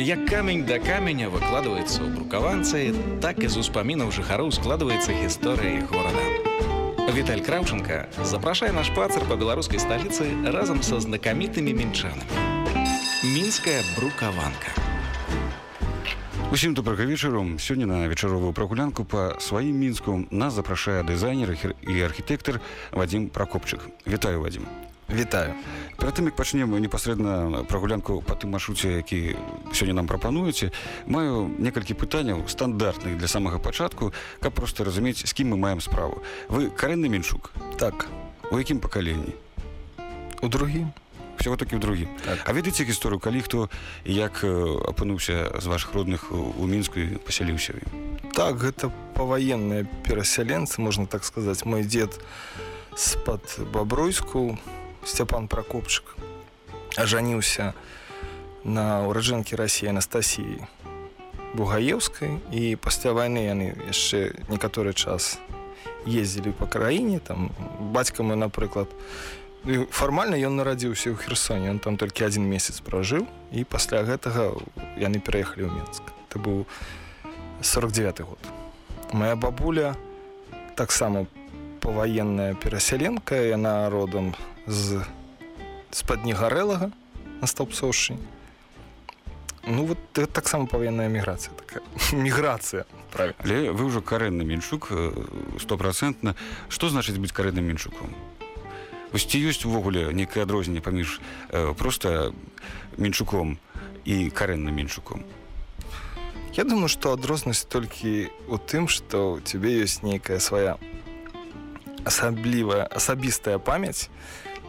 Як камень да каменя выкладваецца ў брукаванцы, так і з успамінаў жыхароў складваецца гісторыя горада. Віталь Краўченко запрашае на шпацыр па беларускай сталіцы разам са знакамітымі мінчанамі. Мінская брукаванка. Усім добрага вечару сёння на вечаровую прагулянку па сваім мінску нас запрашае дызайнер і архітэктар Вадзім Пракопчык. Вітаю Вадзім. Вітаю. Перад тым як пачнем непасрэдна прагулянку па тым маршруце, які сёння нам прапануеце, маю некалькі пытанняў стандартных для самага пачатку, каб проста разумець, з кім мы маем справу. Вы карэнны меншук, Так, у якім пакаленні? у другім. Всего такі ў другім. Так. А ведаеце гісторыю, калі хто як апынуўся з вашых родных у мінску і пасяліўся? Так, гэта паваенныя перасяленцы, можна так сказаць. Мой дзед з-пад бабруйску Сцяпан Пракопчык ажаніўся на ўраджэнкі рассіі Анастасіі Бугаеўскай і пасля вайны яны яшчэ некаторы час ездзілі па краіне там бацька мой напрыклад фармальна ён нарадзіўся ў херсоне. Ён там толькі адзін месяц пражыў і пасля гэтага яны пераехалі ў Менск это быў 49 год. Моя бабуля таксама паваенная перасяленка яна родам з з-пад негарэлага на стопсоўшчы ну вот таксама паваенная міграцыя такая міграцыя Але вы ўжо карэнны меншук э, стопроцентна. Што значыць быць карэнным меншуком? Вось ці ёсць увогуле некае адрозненне паміж э, проста меншуком і карэнным меншуком. Я думаю, што адрознасць толькі ў тым, што ў цябе ёсць нейкая свая асаблівая асабістая памяць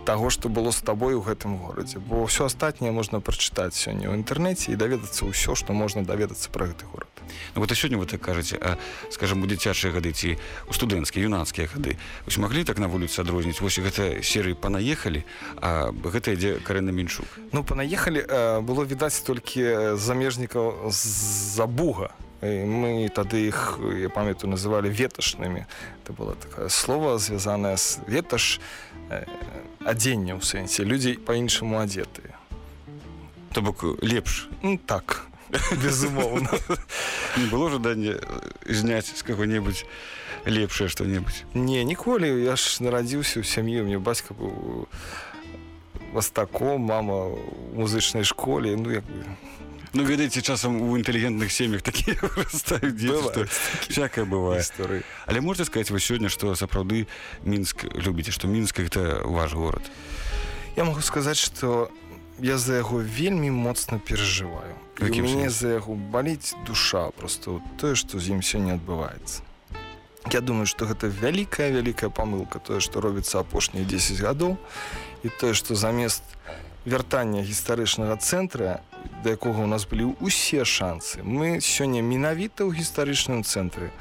таго, што было з табой у гэтым горадзе. Бо ўсё астатняе можна прачытаць сёння ў інтэрнэце і даведацца ўсё, што можна даведацца пра гэты горад. Ну, вот сёння вы так кажаце, а скажем у дзіцячыя гады ці у студэнцкія юнацкія гады вось маглі так на вуліцы адрозніць вось гэта серыі панаехалі, а гэта ідзе карэнны меншук. Ну панаехалі э, было відаць толькі замежнікаў з-за буга. І мы тады іх я памятаю называлі веташнымі это было такое слово звязанае з веташ э, адзення ў сэнсе людзей па-іншаму адзетыя То бок лепш. Ну, так безумоўна не было жадання зняць з каго-небудзь лепшае што-небудзь. не ніколі я ж нарадзіўся ў сям'і у мне бацька быў мастаком мама у музычнай школе. Ну як бы Ну ведаеце часам у інтэлігентных сем'ях такія вырастаюць дзеці, што всякае бывае. гісторыі Але можна сказаць вось сёння, што сапраўды мінск любіце, што мінск гэта ваш горад. Я могу сказаць, што я за яго вельмі моцна перажываю. Сэнсе? за яго баліць душа просто тое, што з ім сёння адбываецца. Я думаю, што гэта вялікая вялікая памылка тое, што робіцца апошнія 10 гадоў і тое, што замест вяртання гістарычнага цэнтра, да якога ў нас былі ўсе шансы. Мы сёння менавіта ў гістарычным цэнтры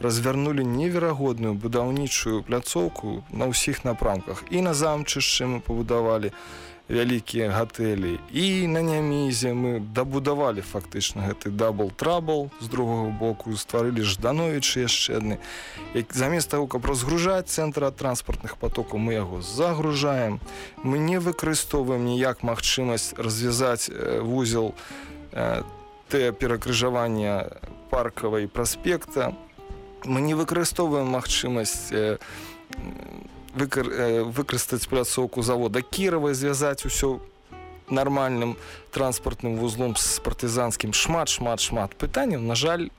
развярнулі неверагодную будаўнічую пляцоўку на ўсіх напрамках і на замчышчы мы пабудавалі вялікія гатэлі. І на нямізе мы дабудавалі фактычна гэты дабл трабл з другого боку стварылі ждановічы яшчэ адны. Як замест таго каб разгружаць цэнтр ад транспартных потокаў мы яго загружаем. Мы не выкарыстоўваем ніяк магчымасць развязаць э, вузел э, тэ перакрыжавання паркавай праспекта. Мы не выкарыстоўваем магчымасць э, выкар, э, выкарыстаць пляцоўку завода кіравай звязаць усё нармальным транспартным вузлом з партызанскім шмат шмат шмат пытанняў на жаль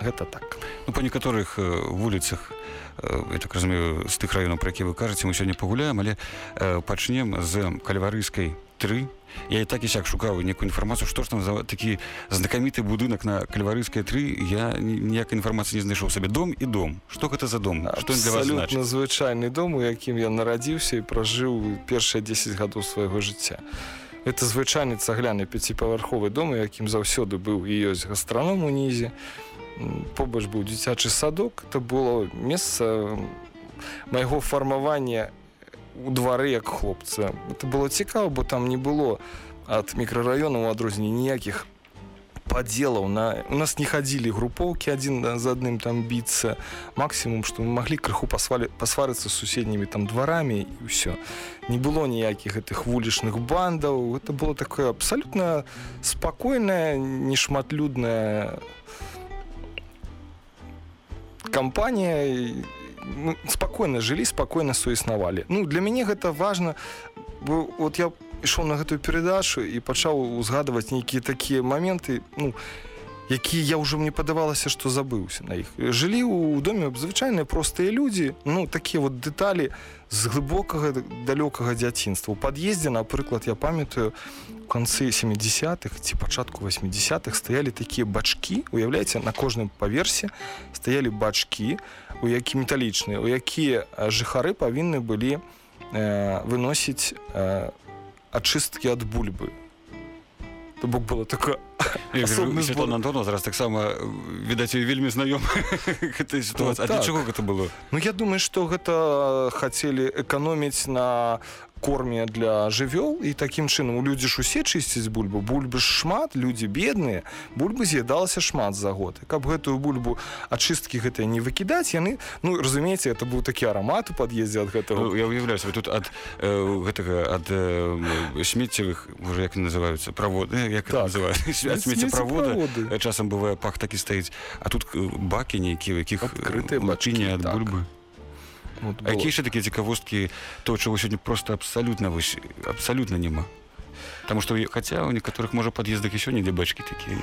гэта так. Ну па некаторых э, вуліцах э, я так разумею з тых раёнаў пра які вы кажаце мы сёння пагуляем але э, пачнем з кальварыйскай 3 я і так і сяк шукаў некую інфармацыю што ж там за такі знакаміты будынак на кальварыйскай 3 я ні- ніякай інфармацыі не знайшоў сабе дом і дом. Што гэта за дом? Што для вас значыць абсалютна звычайны дом у якім я нарадзіўся і пражыў першыя 10 гадоў свайго жыцця. Это звычайны цагляны пяціпавярховы дом у якім заўсёды быў і ёсць гастраном унізе побач быў дзіцячы садок. Это было месца майго фармавання у двары як хлопца это было цікава бо там не было ад мікрараёну у адрозненне ніякіх поделов на у нас не ходили групповки один за одним там биться максимум что мы могли крыху посвали посвариться с соседними там дворами и все не было ніякіх этих вулічных бандаў. Это было такое абсолютно спокойная нешматлюдная компания мы спокойно жили спокойно суіснавалі. Ну для мяне гэта важно вот я ішоў на гэтую перадачу і пачаў узгадваць нейкія такія моменты ну якія я ўжо мне падавалася што забыўся на іх жылі ў доме звычайныя простыя людзі ну такія вот дэталі з глыбокага далёкага дзяцінства у пад'ездзе напрыклад я памятаю канцы 70-х ці пачатку 80-х стаялі такія бачкі уяўляеце на кожным паверсе стаялі бачкі у які металічныя у якія жыхары павінны былі э, выносіць э, ачысткі ад бульбы то бок было такое. Антона зараз таксама відаць вельмі знаём гэтай сітуацыі ну, так. чаго гэта было? Ну я думаю што гэта хацелі эканоміць на корме для жывёл і такім чынам у людзі ж усе чысціць бульбу бульбы шмат людзі бедныя бульбы з'ядалася шмат за год. Каб гэтую бульбу ачысткі гэтыя не выкідаць яны ну разумееце это быў такі арамат у пад'ездзе ад гэтага. Ну, я уяўляюся тут ад э, гэтага ад э, смеццевых уже як называюцца праводы як так. смеццеправоды часам бывае пах такі стаіць. А тут бакі нейкія якіх адкрытыя бачыні ад так. бульбы Вот а якія яшчэ такія цікавосткі то чаго сёння просто абсалютна вось абсалютна няма Таму што хаця ў некаторых можа пад'ездах еще не для бачкі такія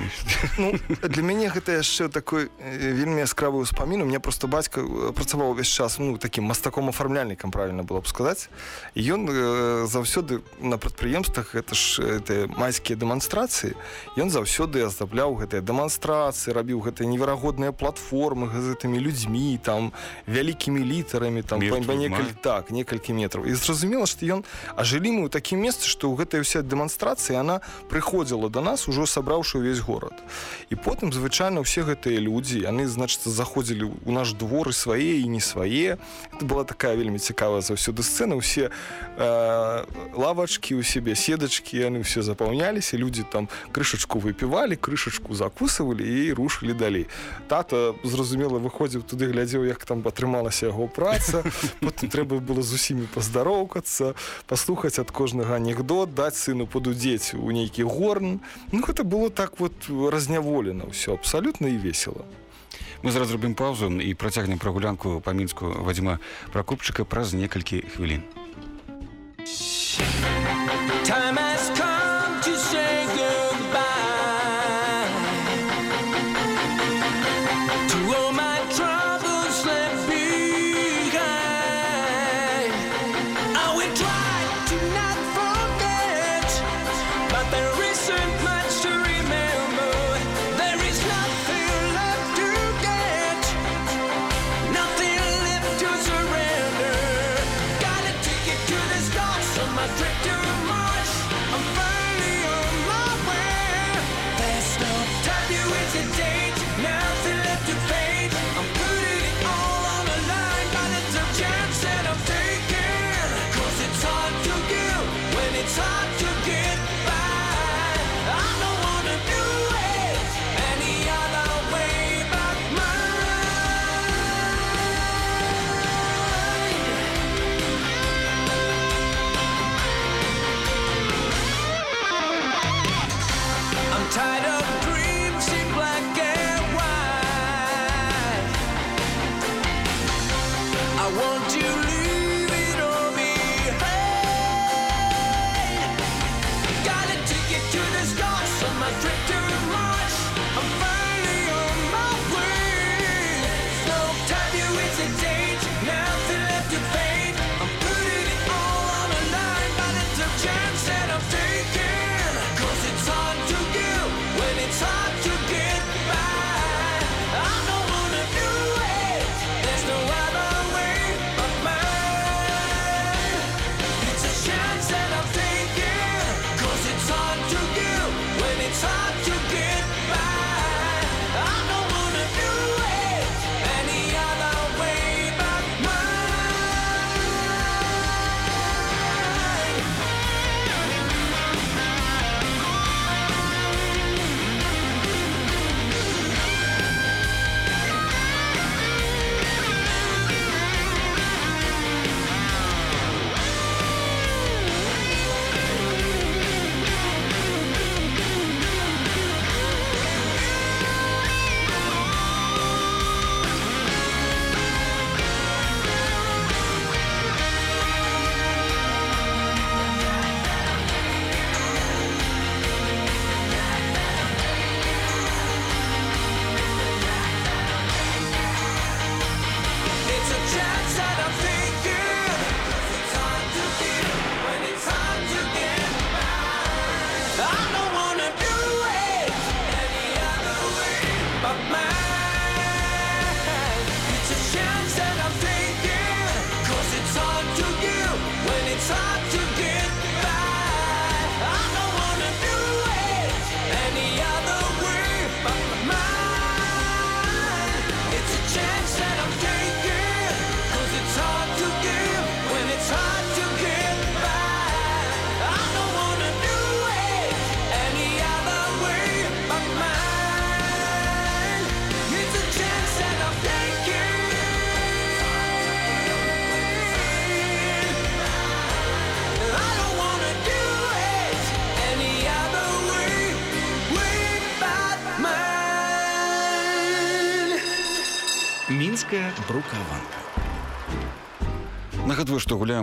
ну, для мяне гэта яшчэ такой вельмі яскравы ўспамін у меня просто бацька працаваў увесь час ну таким мастаком афармляльнікам правильно было б сказаць ён э, заўсёды на прадпрыемствах это ж это майскія дэманстрацыі ён заўсёды аздабляў гэтыя дэманстрацыі рабіў гэтыя неверагодныя платформы гэтымі людзьмі там вялікімі літарамі там некалькі так некалькі метраў і зразумела што ён а жылі мы ў такім месцы што ў гэтай уся дэманстрацыя дэманстрацыі она прыходзіла до нас ужо сабраўшы ўвесь горад. І потым звычайна ўсе гэтыя людзі яны значыцца заходзілі ў наш двор і свае і не свае. Это была такая вельмі цікавая заўсёды сцэна. Усе э, лавачкі у сябе седачкі яны все запаўняліся людзі там крышачку выпівалі крышачку закусывалі і рушылі далей. Тата зразумела выходзіў туды глядзеў як там атрымалася яго праца. Потым трэба было з усімі паздароўкацца паслухаць ад кожнага анекдот даць сыну под падудзець у нейкі горн. Ну гэта было так вот разняволена ўсё абсалютна і весело. Мы зараз зробім паузу і працягнем прагулянку па мінску вадзіма пракупчыка праз некалькі хвілін Time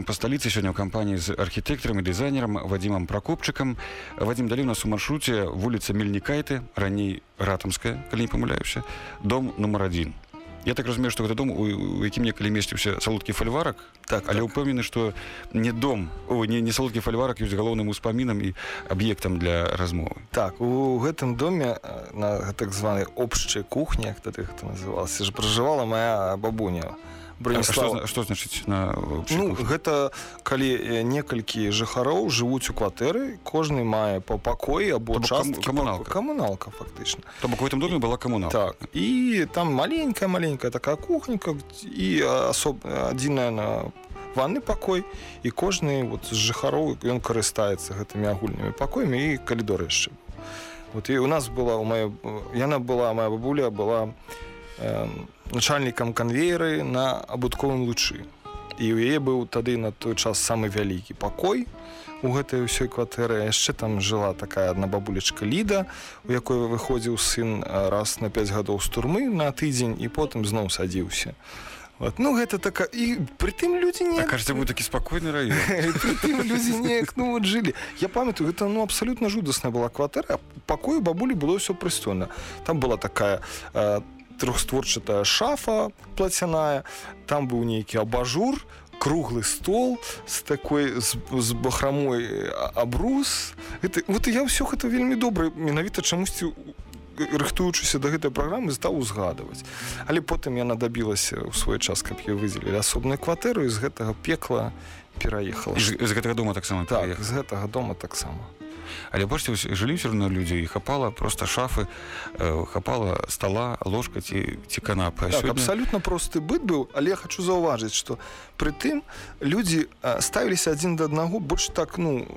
Гуляем па сталіцы сёння ў кампаніі з архітэктарам і дызайнерам вадзімам пракопчыкам вадзім далі нас у маршруце вуліца мельнікайты раней ратамская калі не памыляюся дом нумар адзін Я так разумею што гэта дом у, у якім некалі месціўся салодкі фальварак Так, але так. ўпэўнены што не дом о, не, не салодкі фальварак ёсць галоўным успамінам і аб'ектам для размовы. Так, у гэтым доме э, на так званай общай кухні, як тады гэта называлася, ж пражывала моя бабуня. А Бронислава. што, што значыць на Ну, гэта калі э, некалькі жыхароў жывуць у кватэры, кожны мае па пакоі або часткі кам- камуналка. камуналка фактычна. То бок у гэтым доме была камуна Так. І там маленькая маленькая такая кухонька і асоб адзіная на ванны пакой і кожны вот з жыхароў ён карыстаецца гэтымі агульнымі пакоямі і калідор яшчэ. Вот і у нас была у моя яна была моя бабуля была э, начальнікам канвееры на абутковым лучы. І ў яе быў тады на той час самы вялікі пакой у гэтай ўсёй кватэры яшчэ там жыла такая адна бабулечка ліда у якой выходзіў сын раз на 5 гадоў з турмы на тыдзень і потым зноў садзіўся вот. ну гэта така і прытым людзі не кажется быў такі спакойны раён людзі неяк ну вот жылі я памятаю гэта ну абсалютна жудасная была кватэра пакою бабулі было ўсё прыстойна там была такая э, трохстворчатая шафа плацяная там быў нейкі абажур круглы стол с такой з, з бахрамой а- абрус. Это вот я ўсё гэта вельмі добра менавіта чамусьці рыхтуючыся да гэтай праграмы стаў узгадваць. Але потым яна дабілася ў свой час каб я выдзелілі асобную кватэру і з гэтага пекла пераехала. З, з гэтага дома таксама так пераехаў. з гэтага дома таксама але бачце жылі ўсё роўно людзі і хапала просто шафы э, хапала стола ложка ці ці канапы. Так, абсалютна просты быт быў але я хочу заўважыць што прытым людзі а, ставіліся адзін да аднаго больш так ну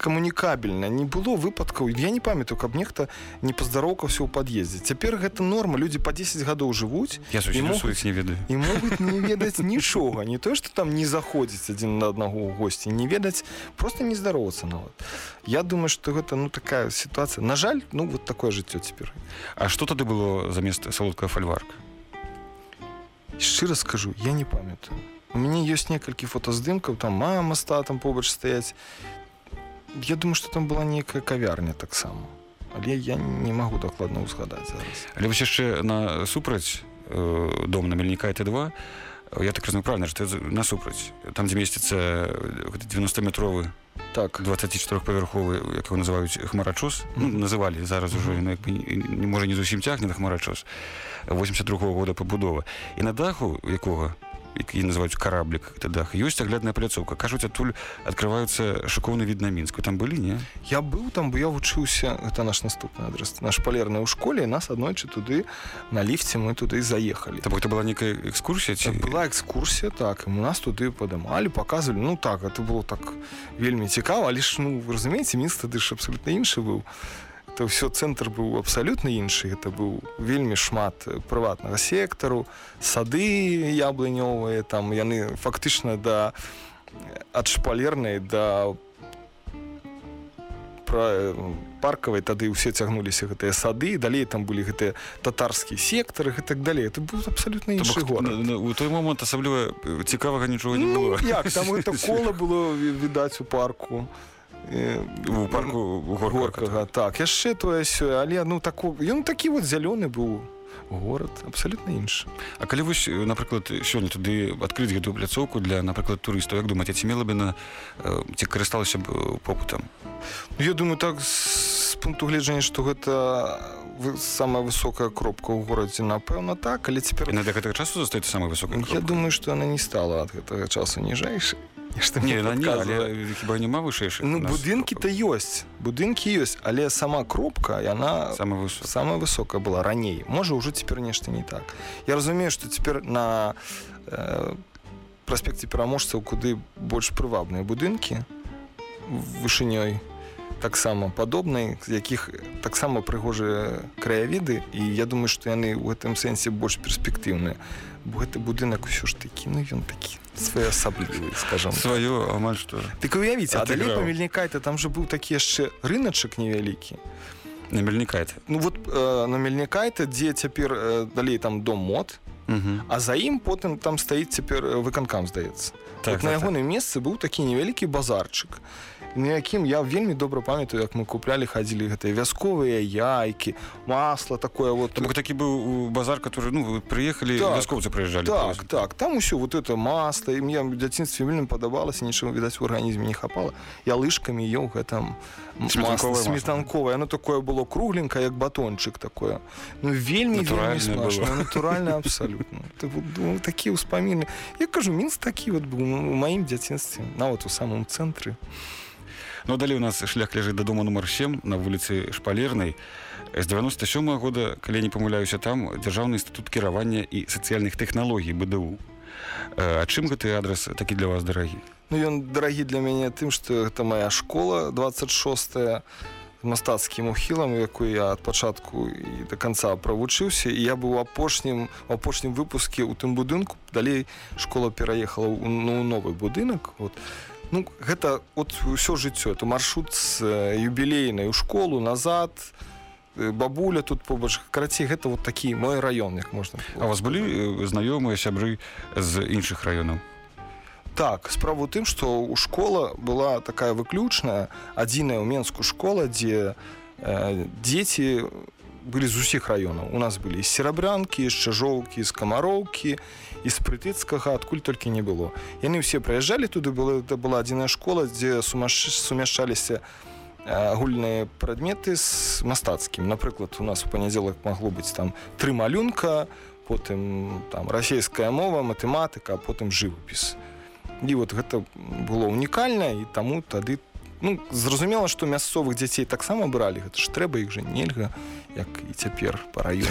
камунікабельна не было выпадкаў я не памятаю каб нехта не паздароўкаўся ў пад'ездзе цяпер гэта норма. Людзі па 10 гадоў жывуць я і могуць- не ведаю. і могуць не ведаць нічога не то што там не заходзіць адзін на аднаго ў госці не ведаць просто не здароўацца нават я думаю што гэта ну такая сітуацыя на жаль ну вот такое жыццё цяпер А што тады было замест салодкая фальварка шчыра скажу я не памятаю. У мяне ёсць некалькі фотаздымкаў там мама з татам побач стаяць я думаю что там была нейкая кавярня таксама але я не магу дакладна ўзгадаць зараз але вось яшчэ на супраць э, дом на мельніка Т2 я так разумею правильно што насупраць там дзе месціцца 90метровы так 24павярховы як его называюць хмарачос ну, Мгм. называлі зараз ужо Мгм. mm -hmm. не можа не зусім цягне на хмарачос 82 -го года пабудова і на даху якога які называюць караблік это дах ёсць аглядная пляцоўка кажуць адтуль адкрываюцца шыкоўны від на мінску там былі не? Я быў там бо я вучыўся. Это наш наступны адрес. Наш палерны ў школе нас аднойчы туды на ліфце мы туды заехалі бок это была некая экскурсія ці была экскурсія так. У нас туды падымалі паказвалі ну так это было так вельмі цікава. Але ж ну вы разумееце мінск тады ж абсалютна іншы быў это ўсё цэнтр быў абсалютна іншы это быў вельмі шмат э, прыватнага сектару сады яблынёвыя там яны фактычна да ад шпалернай да пра паркавай тады ўсе цягнуліся гэтыя сады. Далей там былі гэтыя татарскія сектары і так далей. Это быў абсалютна То іншы горад. на- на- у той момант асабліва э, цікавага нічога не Ну, было. як там это кола было ві- відаць у парку. Э, у парку у горках горкага так яшчэ тое сё але ну тако ён такі вот зялёны быў горад абсалютна іншы А калі вось э, напрыклад сёння туды адкрыць гэтую пляцоўку для напрыклад турыстаў як думаце ці мела бы на э, ці карысталася б э, попытам Ну, я думаю так з пункту гледжання што гэта самая высокая кропка ў горадзе напэўна так але цяпер на для гэтага часу застаецца самай высокай я думаю што яна не стала ад гэтага часу ніжэйшай Нешта не, мне на, не падказвае. але хіба няма вышэйшых ну будынкі то ёсць будынкі ёсць але сама кропка яна самая высокая. самая высокая была раней можа ўжо цяпер нешта не так. Я разумею што цяпер на э, праспекце пераможцаў куды больш прывабныя будынкі вышынёй таксама падобнай якіх таксама прыгожыя краявіды і я думаю што яны ў гэтым сэнсе больш перспектыўныя бо гэты будынак усё ж такі ну ён такі своеасаблівы скажем так. сваё амаль што так уявіце а далей Адыграў. памельніка это там же быў такі яшчэ рыначак невялікі на мельніка это Ну вот э, на мельнікайта дзе цяпер э, далей там дом мод Мгм. а за ім потым там стаіць цяпер э, выканкам здаецца Так, так, на так, так. ягоным месцы быў такі невялікі базарчык на якім я вельмі добра памятаю як мы куплялі хадзілі гэтыя вясковыя яйкі масла такое вот. Бок такі быў базар который ну вы прыехалі Так. вяскоўцы прыязджалі так так. Там усё вот это масло і мне ў дзяцінстве вельмі падабалася нічого відаць у арганізме не хапала я лыжкамі еў гэтым сметанковое. Оно такое было кругленькое як батончык такое. Ну вельмі натуральна абсалютна ну, такія ўспаміны я кажу мінс такі вот быў у маім дзяцінстве нават у самым цэнтры Ну далей у нас шлях ляжыць да дома нумар 7 на вуліцы шпалернай. З 97 -го года калі не памыляюся там дзяржаўны інстытут кіравання і сацыяльных тэхналогій БДУ Э, А чым гэты адрас такі для вас дарагі? Ну ён дарагі для мяне тым што гэта моя школа 26 мастацкім ухілам якой я ад пачатку і до конца правучыўся. І я быў апошнім у апошнім выпуске у тым будынку. Далей школа пераехала ў ну, новы будынак. Вот ну гэта от ўсё жыццё это маршрут з э, юбілейнай у школу назад. Э, бабуля тут побач. Карацей гэта вот такі мой раён як можна А у вас былі э, знаёмыя сябры з іншых раёнаў? Так, справа ў тым, што ў школа была такая выключная, адзіная ў Менску школа, дзе э, дзеці былі з усіх раёнаў. У нас былі серабрянкі, з чажоўкі, з камароўкі і з прытыцкага, адкуль толькі не было. Яны ўсе прыязджалі туды была, это была адзіная школа, дзе сумаш... сумяшчаліся э, агульныя прадметы з мастацкім. Напрыклад, у нас у панядзелак магло быць там тры малюнка, потым там расійская мова, матэматыка, потым жывапіс і вот гэта было унікальна і таму тады ну зразумела што мясцовых дзяцей таксама бралі гэта ж трэба іх жа нельга як і цяпер па раёне.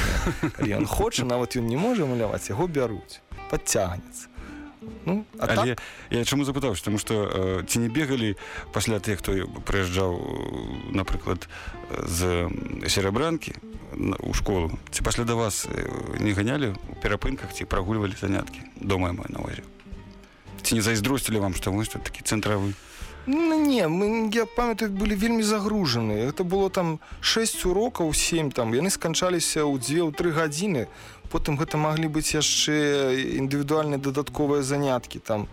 Ён хоча нават ён не можа маляваць яго бяруць подцягнецца ну а Але так, я чаму запытаўся? Тому што э, ці не бегалі пасля тых хто прыязджаў э, напрыклад з серабранкі у школу? Ці пасля да вас э, не ганялі у перапынках ці прагульвалі заняткі? Дома мой на увазе ці не зайздросцілі вам што вы такі цэнтравы ну не мы я памятаю былі вельмі загружаны это было там 6 урокаў 7 там. Яны сканчаліся ў дзве ў тры гадзіны потым гэта маглі быць яшчэ індывідуальныя дадатковыя заняткі там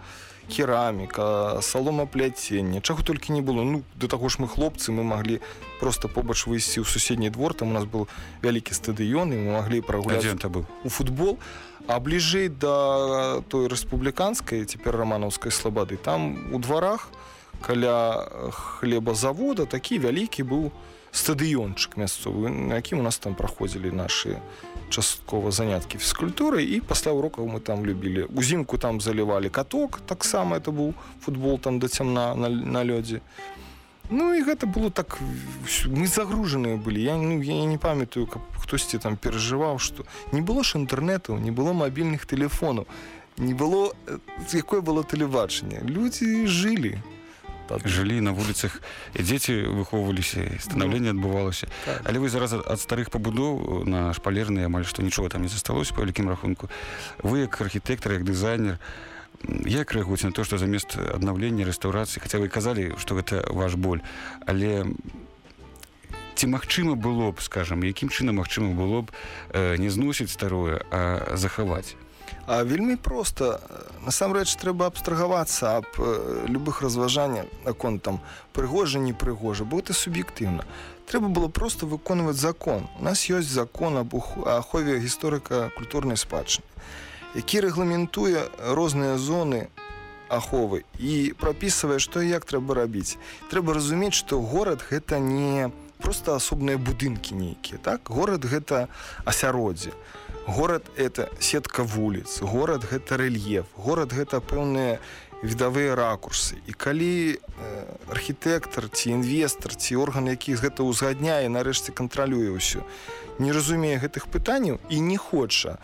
кераміка саломапляценне чаго толькі не было. Ну да таго ж мы хлопцы мы маглі просто побач выйсці ў суседні двор. Там у нас был вялікі стадыён і мы маглі прагуляць быў у футбол. А бліжэй да той рэспубліканскай цяпер раманаўскай слабады там у дварах каля хлебазавода такі вялікі быў стадыёнчык мясцовы на якім у нас там праходзілі нашы часткова заняткі фізкультуры. І пасля урокаў мы там любілі. Узімку там залівалі каток таксама это быў футбол там да цямна на, на лёдзе. Ну і гэта было так мы загружаныя былі. Я, ну, я не памятаю каб хтосьці там перажываў што не было ж інтэрнэтаў не было мабільных тэлефонаў не было э, якое было тэлебачанне. Людзі жылі. тады. Жылі на вуліцах дзеці выхоўваліся станаўленне адбывалася Так. але вы зараз ад старых пабудоў на шпалерныя амаль што нічога там не засталося па вялікім рахунку. Вы як архітэктар як дызайнер як рэагуеце на то што замест аднаўлення рэстаўрацыі хаця вы казалі што гэта ваш боль але ці магчыма было б скажам якім чынам магчыма было б э, не зносіць старое а захаваць А вельмі проста. Насамрэч трэба абстрагавацца аб э, любых разважаннях наконт там прыгожа непрыгожа бо это суб'ектыўна. Трэба было просто выконваць закон. У нас ёсць закон об ахове гісторыка культурнай спадчыны які рэгламентуе розныя зоны аховы і прапісвае што як трэба рабіць. Трэба разумець што горад гэта не просто асобныя будынкі нейкія так? Горад гэта асяроддзе горад это сетка вуліц горад гэта рэльеф горад гэта пэўныя відавыя ракурсы. І калі э, архітэктар ці інвестор ці орган які гэта ўзгадняе нарэшце кантралюе ўсё не разумее гэтых пытанняў і не хоча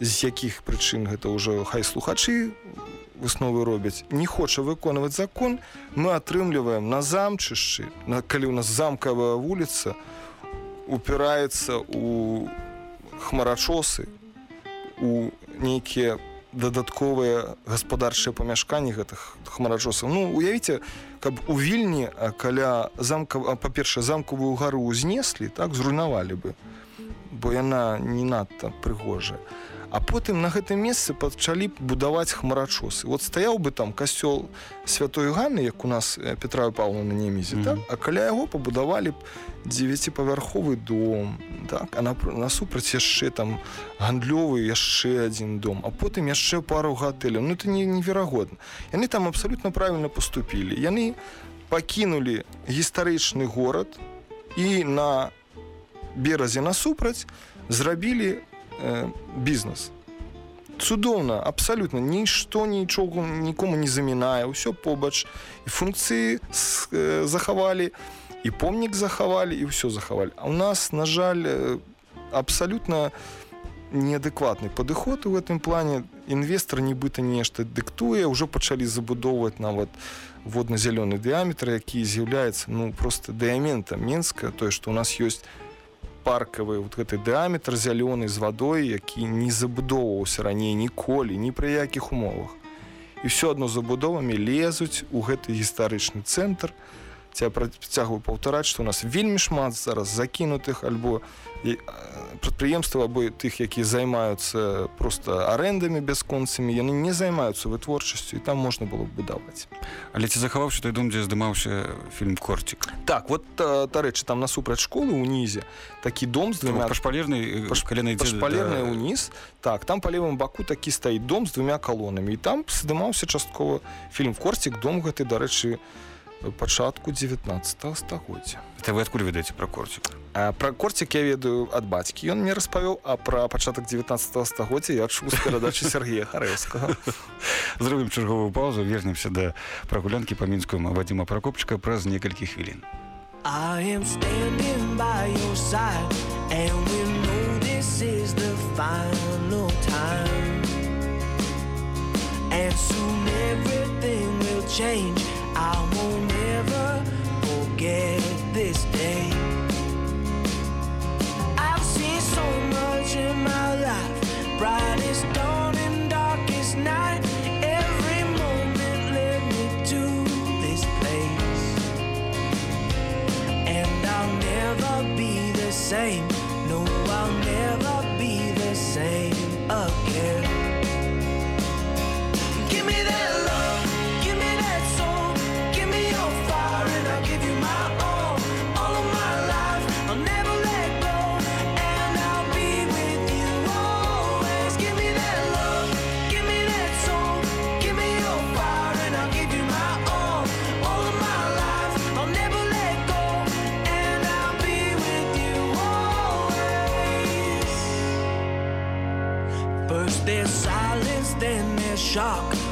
з якіх прычын гэта ўжо хай слухачы высновы робяць не хоча выконваць закон мы атрымліваем на замчышчы на калі у нас замкавая вуліца упіраецца у хмарачосы у нейкія дадатковыя гаспадарчыя памяшканні гэтых хмарачосаў. Ну уявіце каб у вільні каля замка па-першае замкавую гару ўзнеслі так зруйнавалі бы бо яна не надта прыгожая а потым на гэтым месцы пачалі б будаваць хмарачосы. Вот стаяў бы там касцёл святой Ганны як у нас э, Петра Павла на немезе mm -hmm. так? а каля яго пабудавалі б дзевяціпавярховы дом так? А на насупраць яшчэ там гандлёвы яшчэ адзін дом а потым яшчэ пару гатэляў ну это не неверагодна. Яны там абсалютна правільна поступілі яны пакінулі гістарычны горад і на беразе насупраць зрабілі э, бізнес цудоўна абсалютна нішто нічога нікому не замінае ўсё побач. І функцыі э, захавалі і помнік захавалі і ўсё захавалі а у нас на жаль э, абсалютна неадэкватны падыход у гэтым плане. Інвестор нібыта нешта дыктуе ўжо пачалі забудоўваць нават водна-зялёны дыаметр які з'яўляецца ну просто дыаментам менска тое што у нас ёсць паркавы вот гэты дыаметр зялёны з вадой які не забудоўваўся раней ніколі ні пры якіх умовах. І все адно забудовамі лезуць у гэты гістарычны цэнтр працягваю паўтараць што у нас вельмі шмат зараз закінутых альбо прадпрыемства або тых якія займаюцца просто арэндамі бясконцамі яны не займаюцца вытворчасцю і там можна было б будаваць але ці захаваўся той дом дзе здымаўся фільм корцік так вот дарэчы там насупраць школы ўнізе такі дом з двумя пашпалернай пашпаленай пашпалернай уніз так там па левым баку такі стаіць дом з двумя калонамі. І там здымаўся часткова фільм корцік дом гэты дарэчы пачатку 19 стагоддзя. Это вы адкуль ведаеце пра корцік пра корцік я ведаю ад бацькі. Ён мне распавёў а пра пачатак 19 стагоддзя я чу з перадачы Сергея харэўскага. Зробім чарговую паузу вернемся да прагулянкі па мінскую вадзіма пракопчыка праз некалькі хвілін. I am standing by your side and we know this is the final time. And soon everything will change. I won't forget this day. I've seen so much in my life. Brightest dawn and darkest night. Every moment led me to this place. And I'll never be the same. No I'll never be the same. Again in a shock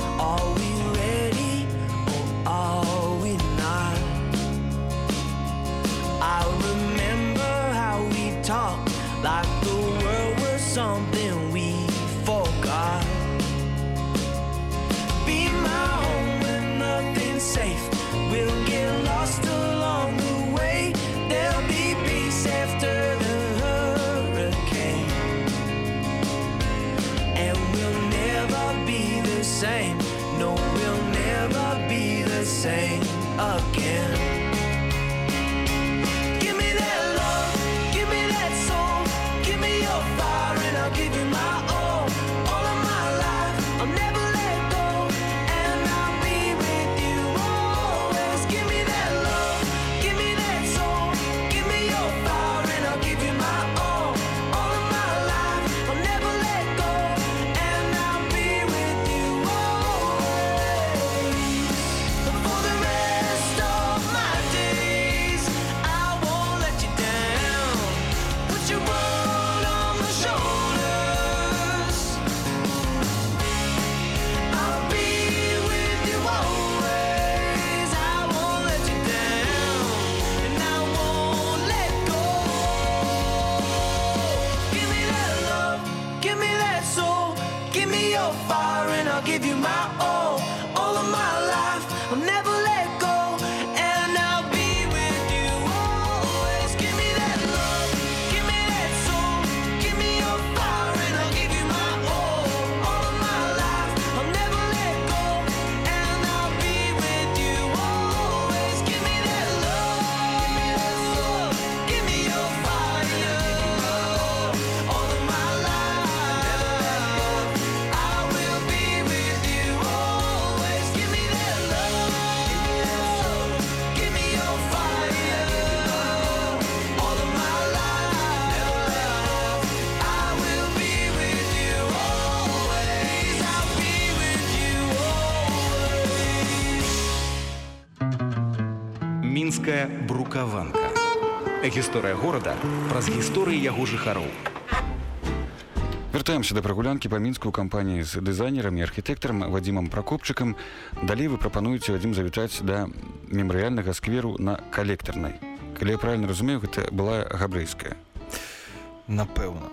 мінская брукаванка. Гісторыя горада праз гісторыі яго жыхароў. Вяртаемся да прагулянкі па мінску ў кампаніі з дызайнерам і архітэктарам вадзімам пракопчыкам. Далей вы прапануеце вадзім завітаць да мемарыяльнага скверу на калектарнай. Калі я правильно разумею, гэта была габрэйская. Напэўна.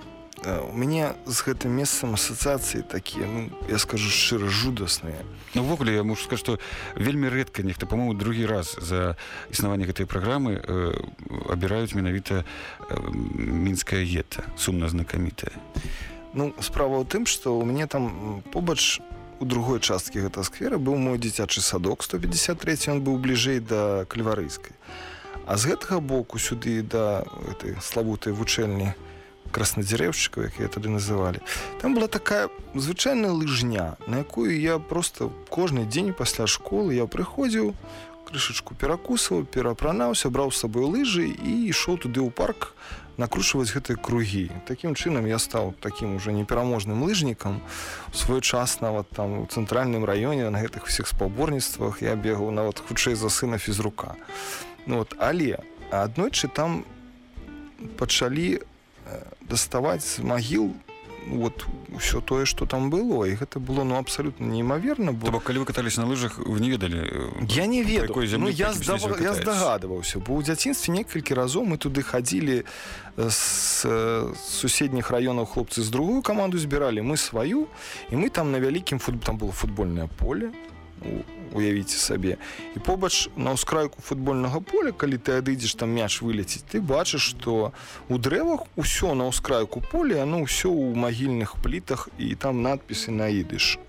У мяне з гэтым месцам асацыяцыі такія ну я скажу шчыра жудасныя Ну, увогуле я мушу сказаць, што вельмі рэдка нехта па-моему другі раз за існаванне гэтай праграмы э, абіраюць менавіта э, мінская гета сумна знакамітая. Ну справа ў тым што ў мяне там побач у другой часткі гэтага сквера быў мой дзіцячы садок 153 он быў бліжэй да кальварыйскай а з гэтага боку сюды да этой славутай вучэльні краснадзірэўшчыкаў якія тады называлі там была такая звычайная лыжня на якую я просто кожны дзень пасля школы я прыходзіў крышачку перакусываў перапранаўся браў з сабой лыжы і ішоў туды ў парк накручваць гэтыя кругі такім чынам я стаў такім уже у свой час нават там у цэнтральным раёне на гэтых усіх спаборніцтвах я бегаў нават хутчэй за сына фізрука ну, вот але аднойчы там пачалі э, даставаць з магіл вот ўсё тое што там было і гэта было ну абсалютна неймаверна бо бок калі вы каталіся на лыжах, вы не ведалі э, Я не ведаю ну, я, вы я катаецеся? здагадваўся бо ў дзяцінстве некалькі разоў мы туды хадзілі з э, суседніх раёнаў хлопцы з другую каманду збіралі мы сваю і мы там на вялікім фут... там было футбольнае поле. у- уявіце сабе. І побач на ўскрайку футбольнага поля калі ты адыдзеш там мяч вылеціць ты бачыш што у дрэвах усё на ўскрайку поля оно ўсё ў магільных плітах і там надпісы на ідыш.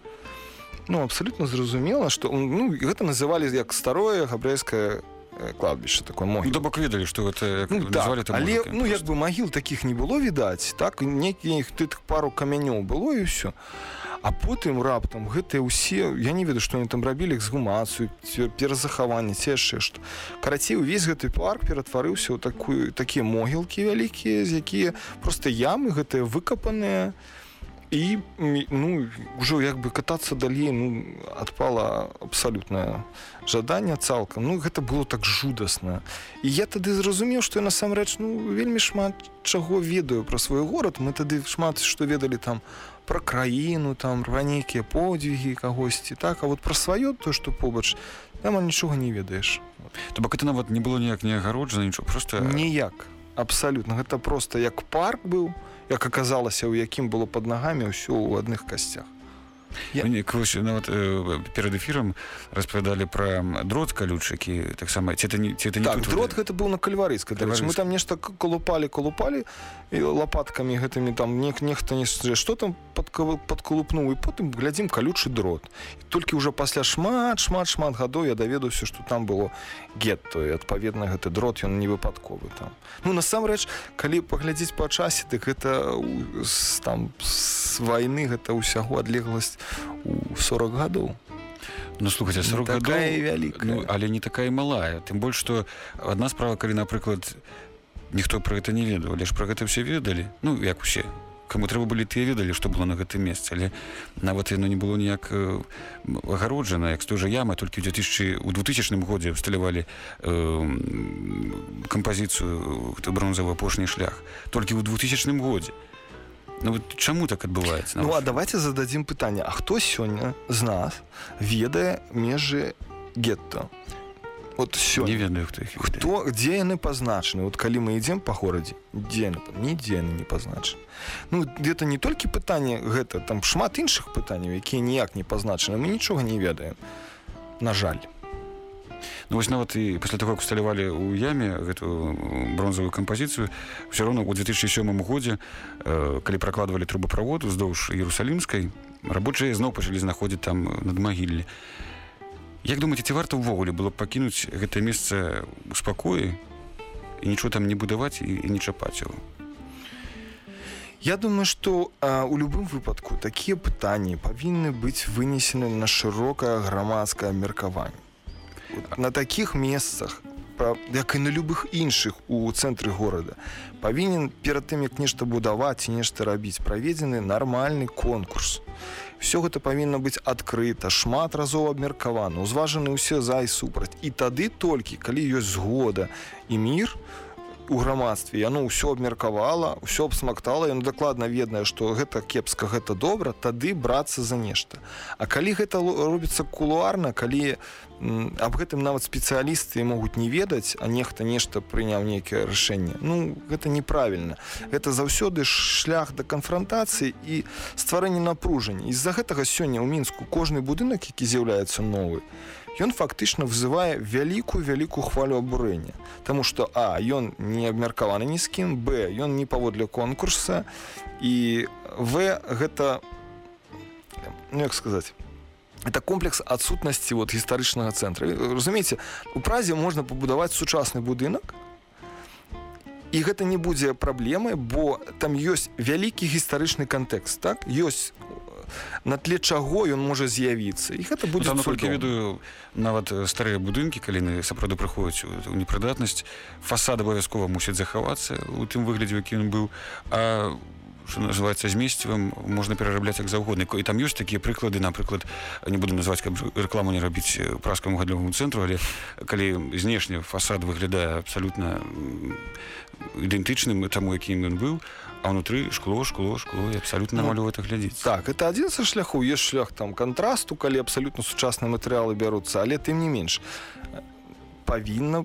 Ну абсолютно зразумела что ну гэта называлі як старое габрэйскае кладбище такое Ну, могілка. то бок ведалі, што гэта Ну, так, там але могілкамі ну як бы магіл таких не было відаць так некіх тых пару камянёў было і ўсё. а потым раптам гэтыя ўсе я не ведаю што они там рабілі эксгумацыю перазахаванне ці яшчэ што. Карацей увесь гэты парк ператварыўся ў такую такія могілкі вялікія з якія просто ямы гэтыя выкапаныя і ну ўжо як бы катацца далей ну адпала абсалютнае жаданне цалкам. Ну гэта было так жудасна. І я тады зразумеў што я насамрэч ну вельмі шмат чаго ведаю пра свой горад. Мы тады шмат што ведалі там пра краіну там пра нейкія подвігі кагосьці. Так а вот пра сваё то што побач там нічога не ведаеш. То бок это нават не было ніяк не агароджана нічого просто ніяк. Абсалютна. Гэта просто як парк быў як аказалася у якім было под нагамі ўсё ў адных касцях я- Мне вось нават э, перад эфірам распавядалі пра дрот калючы які таксама ці это не ці это не так дрот гэта быў на кальварыйскай дарэчы мы там нешта к- колупалі колупалі і лопаткамі гэтымі там не нехта не што там падка- падколупнуў і потым глядзім калючы дрот. І толькі ўжо пасля шмат шмат шмат гадоў я даведаўся што там было гетто і адпаведна гэты дрот ён не выпадковы там. Ну насамрэч калі паглядзець па часе дык гэта там з вайны гэта ўсяго адлегласць у 40 гадоў ну слухайте 40 такая гадоў вялікая ну, але не такая малая. Тым больш што адна справа калі напрыклад ніхто пра гэта не ведаў але ж пра гэта все ведалі. Ну як усе. Каму трэба былі тыя ведалі што было на гэтым месцы. Але нават яно не было ніяк э, агароджана як той жа яма толькі ў 2000 у 2000 годзе абсталявалі э, кампазіцыю хто бронзавы апошні шлях. Толькі ў 2000 годзе Ну вот чаму так адбываецца Ну а давайте зададзім пытанне А хто сёння з нас ведае межы гетто? Вот не сёння ведаю хто іх хто дзе яны пазначаны вот калі мы ідзем па горадзе дзе яны па- нідзе яны не пазначаны Ну где-то не толькі пытанне гэта там шмат іншых пытанняў якія ніяк не пазначаны мы нічога не ведаем. На жаль Ну вось нават і пасля таго як усталявалі ў яме гэту бронзавую кампазіцыю все роўно у 2007 годзе э, калі пракладвалі трубаправод уздоўж Ерусалімскай рабочыя зноў пачалі знаходзіць там над магіллі. Як думаеце ці варта ўвогуле было б пакінуць гэтае месца ў спакоі і нічого там не будаваць і, і не чапаць его Я думаю что а, у любым выпадку такія пытанні павінны быць вынесены на шырокае грамадскае меркаванне на таких месцах пра- як і на любых іншых у цэнтры горада павінен перад тым як нешта будаваць і нешта рабіць праведзены нармальны конкурс. Все гэта павінна быць адкрыта шмат разоў абмеркавана узважаны ўсе за і супраць. І тады толькі калі ёсць згода і мір то у грамадстве яно ўсё абмеркавала ўсё абсмактала ён дакладна ведае што гэта кепска гэта добра тады брацца за нешта. А калі гэта робіцца кулуарна калі аб гэтым нават спецыялісты могуць не ведаць а нехта нешта прыняў нейкае рашэнне ну гэта неправільна. Гэта заўсёды шлях да канфронтацыі і стварэння напружання. З-за гэтага сёння ў мінску кожны будынак які з'яўляецца новы ён фактычна вызывае вялікую вялікую хвалю абурэння Таму что а ён не абмеркаваны ні з кім б ён не паводле конкурса і в гэта ну, як сказаць это комплекс адсутнасці вот гістарычнага цэнтра разумееце у празе можна пабудаваць сучасны будынак і гэта не будзе праблемы бо там ёсць вялікі гістарычны кантэкст так? Ёсць на тле чаго ён можа з'явіцца. І гэта будзе ну, толькі ведаю нават старыя будынкі калі сапраўды прыходзяць у непрыдатнасць фасад абавязкова мусіць захавацца у тым выглядзе які ён быў. А у называется змесцівым можна перарабляць як заўгодна. І там ёсць такія прыклады напрыклад не буду называть каб рэкламу не рабіць праскаму гадлёвому цэнтру але калі знешне фасад выглядае абсалютна ідэнтычным таму якім ён быў а ўнутры шкло шкло шкло і абсалютна Ну, намалёва это глядзіць так это адзін са шляху есть шлях там кантрасту калі абсалютна сучасныя матэрыялы бяруцца але тым не менш павінна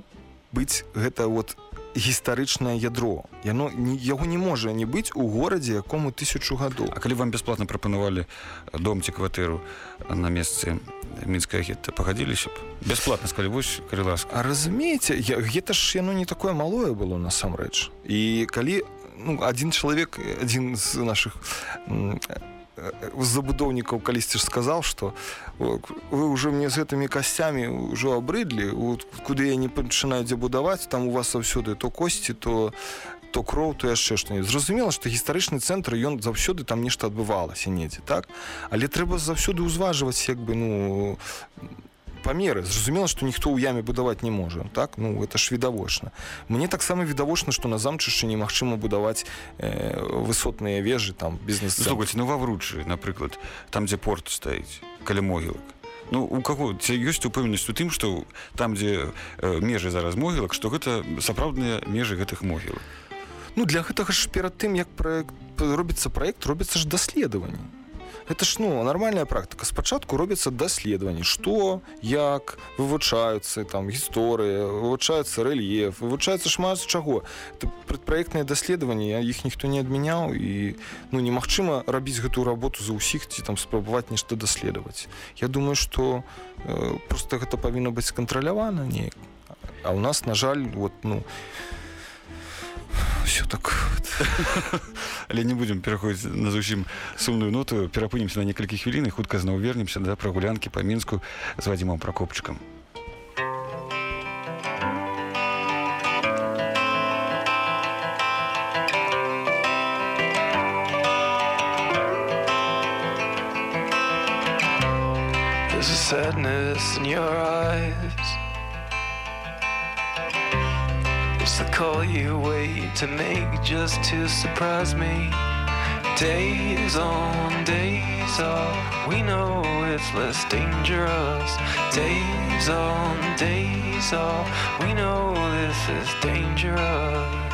быць гэта вот гістарычнае ядро. Яно не, яго не можа не быць у горадзе якому тысячу гадоў А калі вам бясплатна прапанавалі дом ці кватэру на месцы мінская гетта пагадзіліся б бясплатна сказалі вось калі ласка. А разумееце гэта ж яно не такое малое было насамрэч. І калі ну, адзін чалавек адзін з наших э, забудоўнікаў калісьці ж сказаў што «О, вы ўжо мне з гэтымі касцямі ўжо абрыдлі куды я не пачынаю дзе будаваць там у вас заўсёды то косці то то кроў то яшчэ што зразумела што гістарычны цэнтр ён заўсёды там нешта адбывалася недзе так? Але трэба заўсёды ўзважваць як бы ну памеры. Зразумела што ніхто ў яме будаваць не можа так? Ну это ж відавочна мне таксама відавочна што на замчышчы немагчыма будаваць э, высотныя вежы там бізнес слухаць ну вавручы напрыклад там дзе порт стаіць каля могілак Ну, у каго ці ёсць упэўненасць у тым што там дзе э, межы зараз могілак што гэта сапраўдныя межы гэтых могілак Ну для гэтага ж перад тым як проект робіцца проект робіцца ж даследаванне это ж ну нармальная практыка спачатку робіцца даследаванні што як вывучаюцца там гісторыя вывучаецца рэльеф вывучаецца шмат з чаго. Это прадпраектныя даследаванні іх ніхто не адмяняў і ну немагчыма рабіць гэтую работу за ўсіх ці там спрабаваць нешта даследаваць. Я думаю что э, просто гэта павінна быць скантралявана неяк. А у нас на жаль вот ну не все так але не будзем пераходзіць на зусім сумную ноту перапынемся на некалькі хвілін і хутка зноў вернемся да прагулянкі па мінску з вадзімом пракопчыкам There's a sadness in your eyes. The call you wait to make just to surprise me. Days on, days off, we know it's less dangerous. Days on, days off, we know this is dangerous.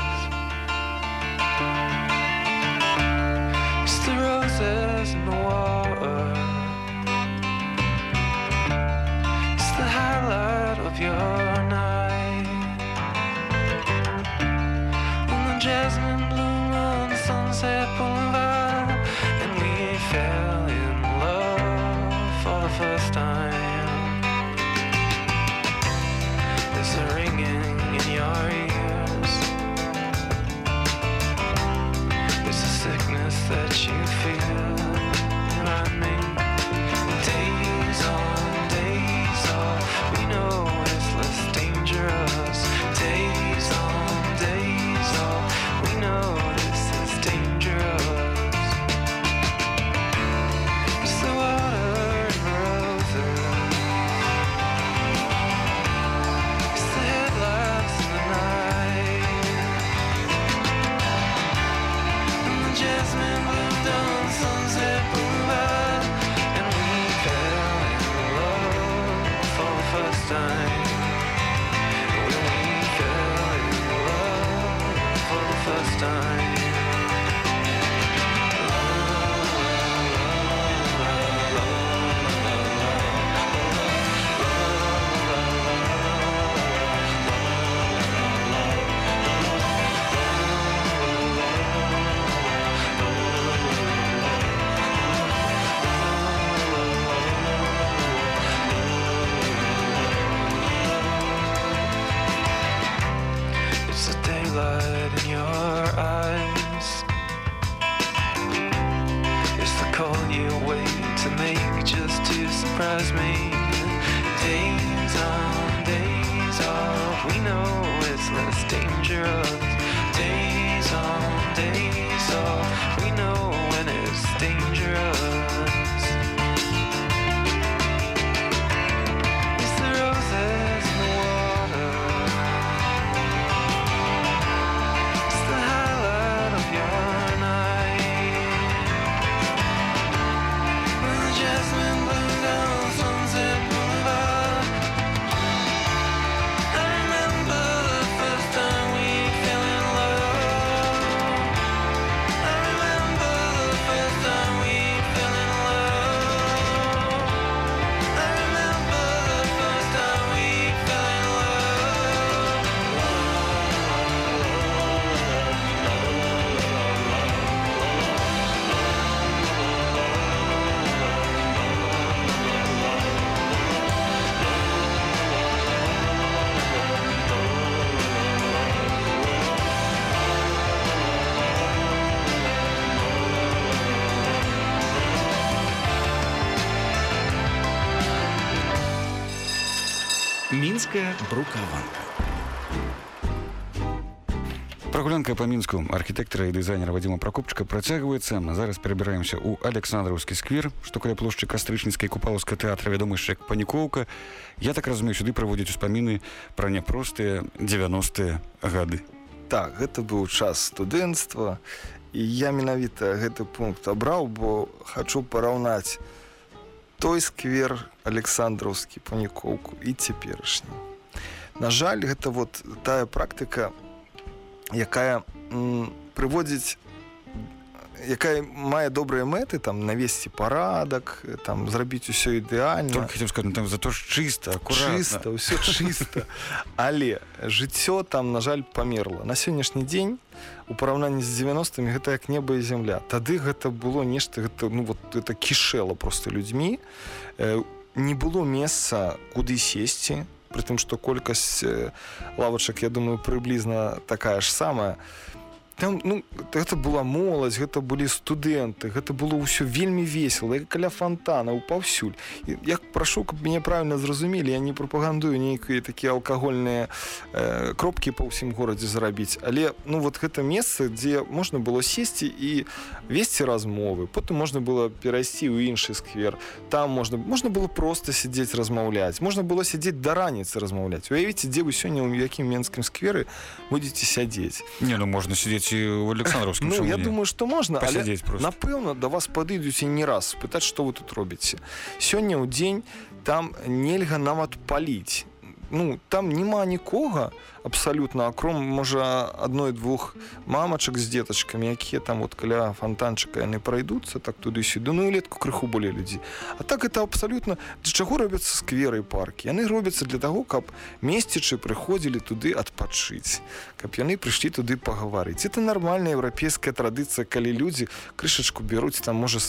Брукаванка. Прагулянка па мінску архітэктара і дызайнера Вадзіма Пракопчыка працягваецца. Зараз перабіраемся ў Александраўскі сквер, што каля плошчы кастрычніцкай купалаўска тэатра вядомы яшчэ як панікоўка. Я так разумею, сюды праводзяць успаміны пра няпростыя 90-е гады. Так, гэта быў час студэнцтва і я менавіта гэты пункт абраў, бо хачу параўнаць той сквер александраўскі панікоўку і цяперашні. На жаль, гэта вот тая практыка, якая м, прыводзіць якая мае добрыя мэты там навесці парадак там зрабіць усё ідэальна. Хотел сказать, ну, там зато ж чисто, аккуратно. чыста ўсё чыста. Але жыццё там на жаль памерла на сённяшні дзень у параўнанні з 90-мі гэта як неба і зямля. Тады гэта было нешта гэта ну вот это кішэла просто людзьмі. Э, не было месца куды сесці притым што колькасць э, лавачак я думаю прыблізна такая ж самая там ну гэта была моладзь гэта былі студэнты гэта было ўсё вельмі весело як каля фонтанаў паўсюль І я прашу каб мяне правильно зразумелі я не прапагандую нейкія такія алкагольныя э, кропкі па ўсім горадзе зарабіць. Але ну вот гэта месца дзе можна было сесці і весці размовы потым можна было перайсці ў іншы сквер. Там можна можна было просто сядзець размаўляць. Можна было сядзець да раніцы размаўляць. Уявіце дзе вы сёння ў якім менскім скверы будете сядзець. Не, ну можно сидеть и в Александровском. Ну, я думаю, што можна, але просто. напэўна да вас падыдуць і не раз спытаць, што вы тут робіце. Сёння ў дзень там нельга нават паліць. Ну там няма нікога абсалютна акром можа адной-двух мамачак з дзетачкамі якія там вот каля фонтанчыка яны пройдуцца так туды-сюды ну летку крыху болей людзей. А так это абсалютна для чаго робяцца скверы паркі? Яны робяцца для таго каб месцічы прыходзілі туды адпачыць каб яны прыйшлі туды пагаварыць. Это нармальная еўрапейская традыцыя калі людзі крышачку бяруць там можа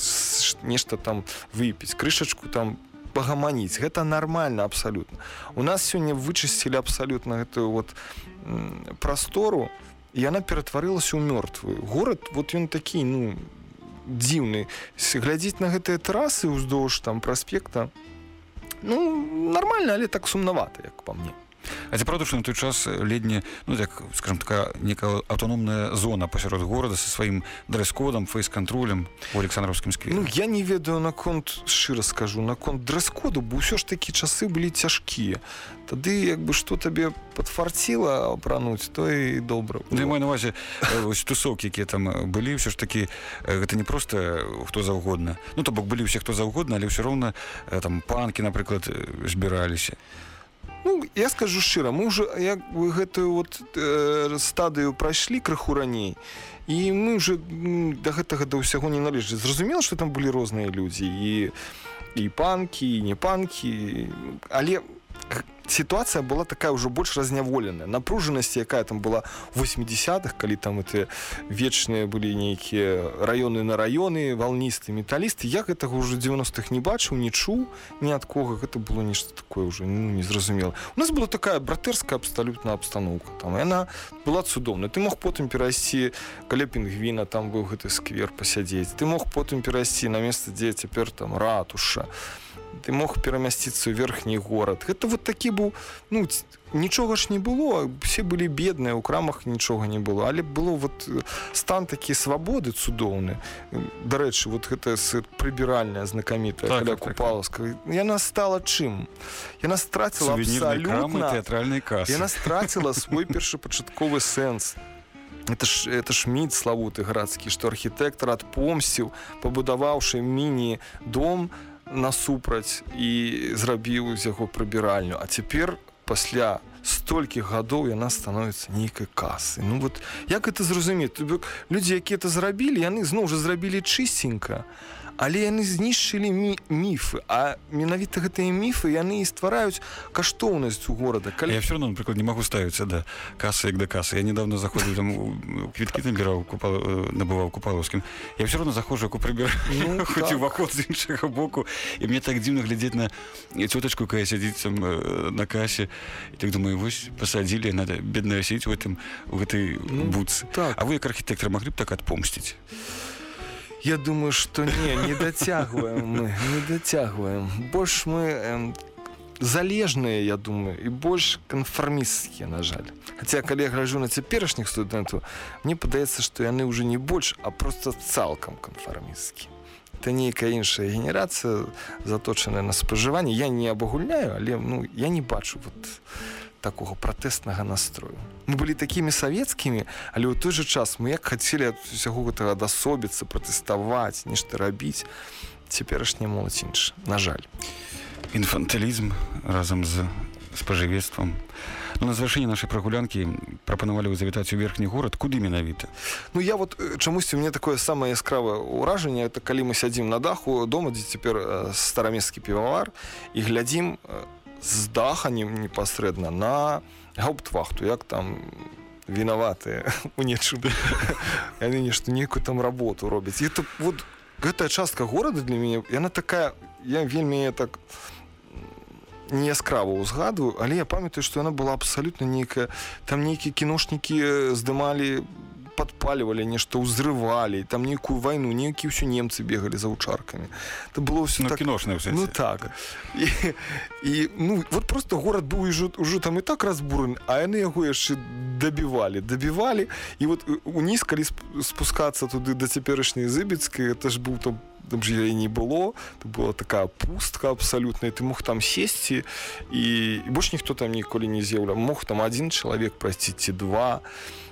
нешта там выпіць крышачку там пагаманіць гэта нармальна абсалютна у нас сёння вычысцілі абсалютна гэтую вот прастору і яна ператварылася ў мёртвую. Горад вот ён такі ну дзіўны глядзець на гэтыя тэрасы ўздоўж там праспекта ну нармальна але так сумнавата як па мне А ці правда, што на той час ледні, ну так, скажем, такая некая аўтаномная зона пасярод горада са сваім дрэс-кодам, фэйс-кантролем у Александровскім сквере? Ну я не ведаю наконт шчыра скажу наконт дрэс-коду бо ўсё ж такі часы былі цяжкія тады як бы што табе падфарціла апрануць то і добра Ну, я маю на увазе э, вось тусоўкі, якія там былі ўсё ж такі гэта не проста хто заўгодна. Ну то бок былі ўсе хто заўгодна, але ўсё роўна там панкі, напрыклад, збіраліся. Ну я скажу шчыра мы уже як бы гэтую вот э, стадыю прайшлі крыху раней і мы уже м, да гэтага да ўсяго не належыць. Зразумела что там былі розныя людзі і і панкі не панкі але г- сітуацыя была такая ўжо больш разняволеная напружанасць якая там была в 80-х калі там это вечныя былі нейкія раёны на раёны валністы металісты я гэтага ўжо 90-х не бачыў не чуў ні ад кого. Гэта было нешта такое уже ну, незразумела у нас была такая братэрская абсалютна абстаноўка там яна была цудоўна ты мог потым перайсці каля пінгвіна там быў гэты сквер пасядзець ты мог потым перайсці на месца дзе цяпер там ратуша ты мог перамясціцца ў верхні горад гэта вот такі быў ну нічога ж не было все былі бедныя у крамах нічога не было. Але было вот э, стан такі свабоды цудоўны дарэчы вот гэта прыбіральная знакамітая Так, каля так, так. яна стала чым яна страціла абсалютна тэатральнай касы яна страціла свой першапачатковы сэнс это ж это ж міт славуты гарадскі што архітэктар адпомсціў пабудаваўшы міні-дом насупраць і зрабіў з яго прыбіральню. А цяпер пасля столькіх гадоў яна становіцца нейкай касы ну вот як это зразумець? Бок людзі якія это зрабілі яны зноў жа зрабілі чысценька але яны знішчылі мі міфы а менавіта гэтыя міфы яны і ствараюць каштоўнасць у горада калі Я все равно, например, не могу ставиться до кассы как до кассы. Я недавно заходил, там, у- квитки набирал, купал, э, набывал Купаловским. Я все равно захожу, яку прибираю, Ну, хоть так. з іншого боку. И мне так дивно глядеть на теточку, яка сидит там э, на кассе. И так думаю, вось посадили, надо бедная сидеть в этом, в этой Ну, бутсе. так А вы, как архитектор, могли бы так отпомстить? Я думаю, что не, не дотягиваем мы, не дотягиваем. Больше мы эм, залежныя, я думаю, і больш канфармісцкія, на жаль. Хаця калі я гляджу на цяперашніх студэнтаў, мне падаецца, што яны ўжо не больш, а проста цалкам канфармісцкі. Это нейкая іншая генерацыя заточаная на спажыванне. Я не абагульняю, але ну, я не бачу вот такого пратэснага настрою. Мы былі такімі савецкімі, але ў той жа час мы як хацелі ад усяго гэтага адасобіцца, пратэставаць, нешта рабіць. Цяперашняя моладзь інша, на жаль. Інфантылізм разам з спажывецтвам. Ну, на завяршэнне нашай прагулянкі прапанавалі вы завітаць у верхні горад, куды менавіта? Ну я вот э, чамусьці у мне такое самае яскравае ўражанне это калі мы сядзім на даху дома дзе цяпер э, старамесцкі півавар і глядзім э, з даха не непасрэдна на гауптвахту. Як там вінаватыя у нечым? Яны нешта нейкую там работу робяць. Это вот гэтая частка горада для мяне яна такая я вельмі так не яскрава ўзгадваю але я памятаю што яна была абсалютна нейкая там нейкія кіношнікі здымалі падпалівалі нешта ўзрывалі там нейкую вайну нейкі ўсё немцы бегалі за ўчаркамі это было ўсё Ну, так кіношнае ўсё. ну так. І, і ну вот просто горад быў ўжо ўжо там і так разбураны а яны яго яшчэ дабівалі дабівалі і вот э, уніз калі сп- спускацца туды да цяперашняй зыбецкай это ж быў там там же і не было. Это была такая пустка абсалютная ты мог там сесці і, і больш ніхто там ніколі не з'яўля мог там один чалавек прайсці ці два. і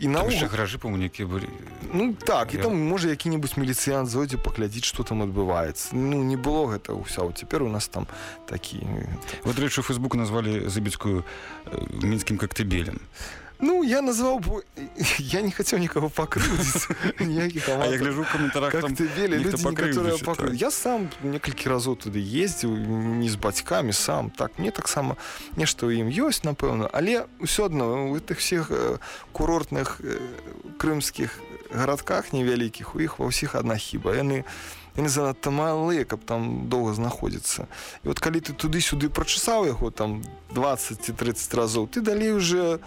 Там наогул гаражы, по-моему, якія былі. Ну так, і Я- там можа які-небудзь міліцыянт зойдзе паглядзіць, што там адбываецца. Ну не было гэта ўсё. Цяпер у нас там такі. Вот, рэчы, у Фейсбуку назвалі Зыбецкую э, мінскім коктебелем. Ну я назваў бы я не хацеў нікаго пакрыўдзіць ніякіх А я гляжу каментарах, как там ты нехто людзі некаторыя пакры... я сам некалькі разоў туды ездзіў не з бацькамі сам так. Мне таксама нешта ў ім ёсць напэўна але ўсё адно у гэтых всех курортных крымскіх гарадках невялікіх у іх ва ўсіх адна хіба яны яны занадта малыя каб там доўга знаходзіцца і вот калі ты туды-сюды прачасаў яго там 20 ці 30 разоў ты далей уже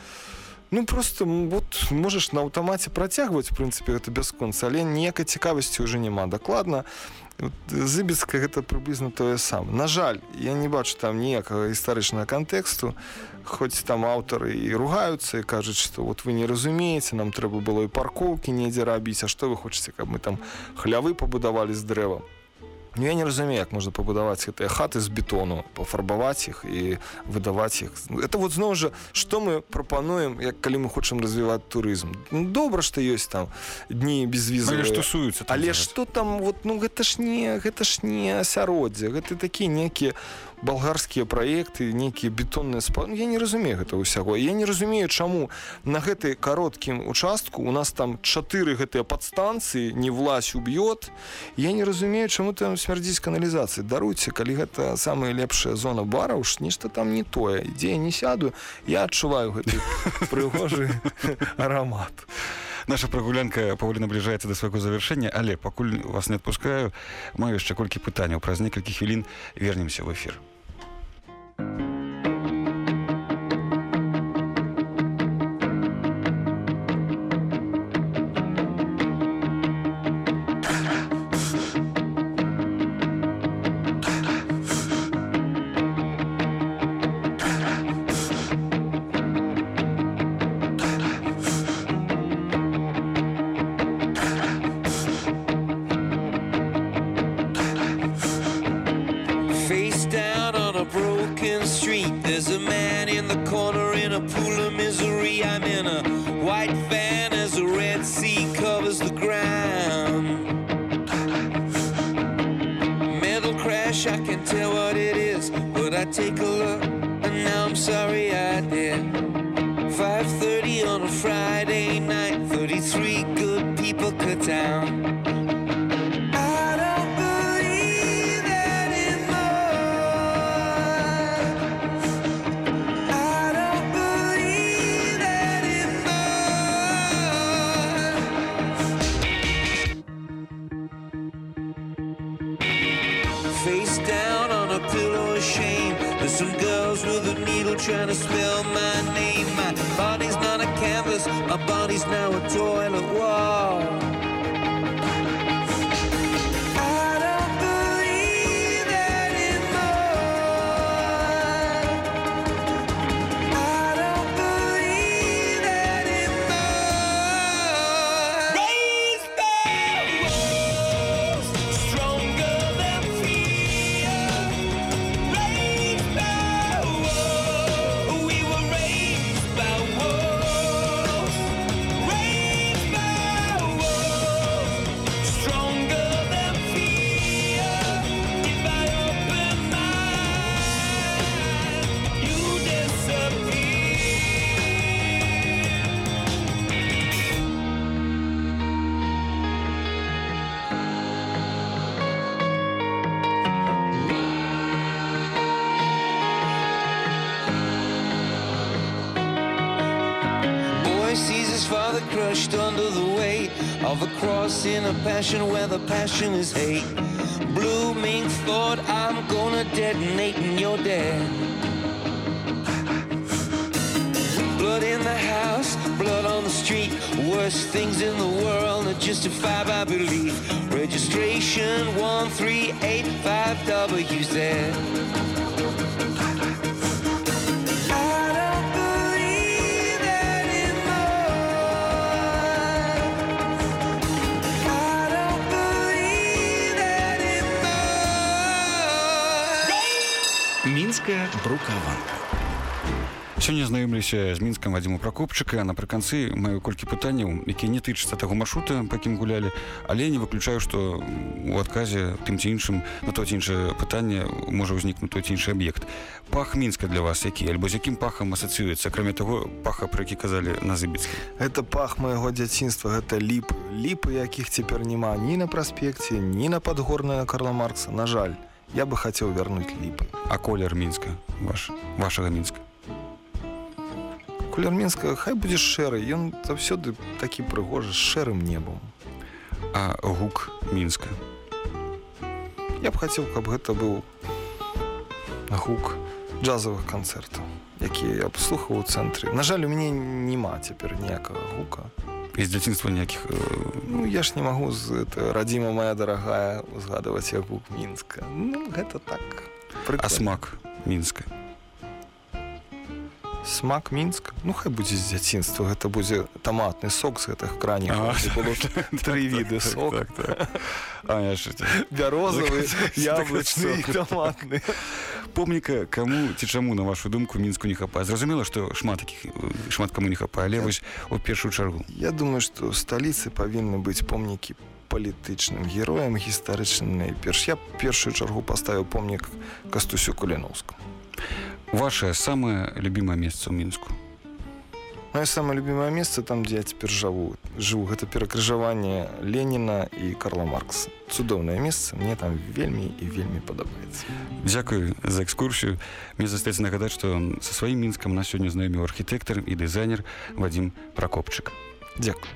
Ну просто вот можаш на аўтамаце працягваць в прынцыпе гэта бясконца але ніякай цікавасці ўжо няма дакладна зыбецка гэта прыблізна тое сам на жаль я не бачу там ніякага гістарычнага кантэксту хоць там аўтары і ругаюцца і кажуць што вот вы не разумееце нам трэба было і паркоўкі недзе рабіць А што вы хочаце каб мы там хлявы пабудавалі з дрэва Ну, я не разумею як можна пабудаваць гэтыя хаты з бетону пафарбаваць іх і выдаваць іх это вот зноў жа што мы прапануем як калі мы хочам развіваць турызм ну, добра што ёсць там дні безвізы Але ж тусуюцца там але зараз. што там вот ну гэта ж не гэта ж не асяроддзе гэта такія некія балгарскія праекты нейкія бетонныя спа ну, я не разумею гэта ўсяго. Я не разумею чаму на гэтай кароткім участку у нас там чатыры гэтыя падстанцыі не власть уб'ёт. Я не разумею чаму там смярдзіць каналізацыі. Даруйце калі гэта самая лепшая зона бара уж нешта там не тое. Ідзе не сяду я адчуваю гэты прыгожы аромат. Наша прагулянка паволі набліжаецца да свайго завяршэння але пакуль вас не адпускаю маю яшчэ колькі пытанняў. Праз некалькі хвілін вернемся в эфир thank you surface. Our bodies now a toilet wall. Where the passion is hate. Blooming thought I'm gonna detonate and you're dead. Blood in the house, blood on the street. Worst things in the world are justified by belief. Registration 1385WZ. I брукаванка. сёння знаёмлюся з мінскам вадзіму пракопчыка напрыканцы маю колькі пытанняў якія не тычацца таго маршрута па якім гулялі але не выключаю што у адказе тым ці іншым на то ці іншае пытанне можа ўзнікнуць той ці іншы аб'ект. Пах мінска для вас які? Альбо з якім пахам асацыюецца акрамя таго паха про які казалі на зыбіцкі Это пах майго дзяцінства гэта ліп ліпы якіх цяпер няма ні на праспекце ні на падгорная Карла маркса на жаль я бы хацеў вярнуць ліпы а колер мінска ваш вашага мінска колер мінска хай будзе шэры ён заўсёды такі прыгожы з шэрым небам а гук мінска я б хацеў каб гэта быў гук джазавых канцэртаў якія я абслухаў у цэнтры. На жаль у мяне няма цяпер ніякага гука з дзяцінства ніякіх э, ну я ж не магу з радзіма моя дарагая узгадваць як гук мінска ну гэта так а прыкольна. смак мінска смак мінск ну хай будзе з дзяцінства гэта будзе таматны сок з гэтых краніх тры віды сок бярозавы яблычны таматны помніка каму ці чаму на вашу думку мінску не хапае зразумела што шмат таких шмат каму не хапае але вось у першую чаргу Я думаю што сталіцы павінны быць помнікі по палітычным героем гістарычным найперш я першую чаргу паставіў помнік кастусю куліноўску Ваше самае любімае месца ў мінску. Маё самае любімае месца там, дзе я цяпер жыву жыў гэта перакрыжаванне Леніна і Карла Маркс. Цудоўнае месца мне там вельмі і вельмі падабаецца. Дзякую за экскурсію. Мне застаецца нагадаць, што са сваім мінскам на сёння знаёміў архітэктар і дызайнер Вадзім Пракопчык. Дзякую.